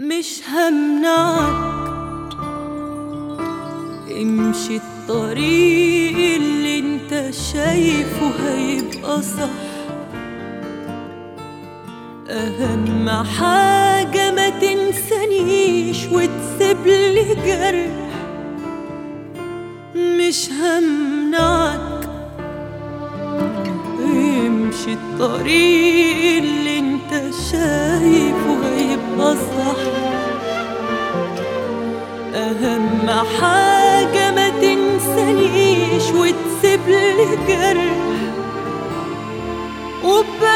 مش همنعك. امشي الطريق اللي انت شايفه هيبقى صح. أهم حاجة ما تنسانيش وتسيب لي جرح. مش همنعك. امشي الطريق اللي حاجة ما تنسانيش وتسيب لي جرح. وبفتكرني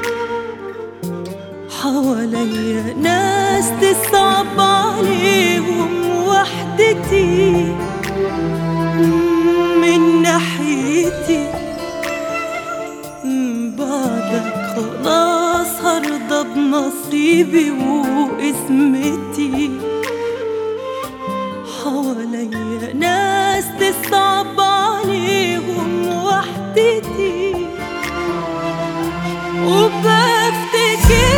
حواليا ناس تصعب عليهم وحدتي. من ناحيتي بعدك خلاص هرضى بنصيبي وقسمتي حواليا ناس تصعب عليهم وحدتي. وبفتكر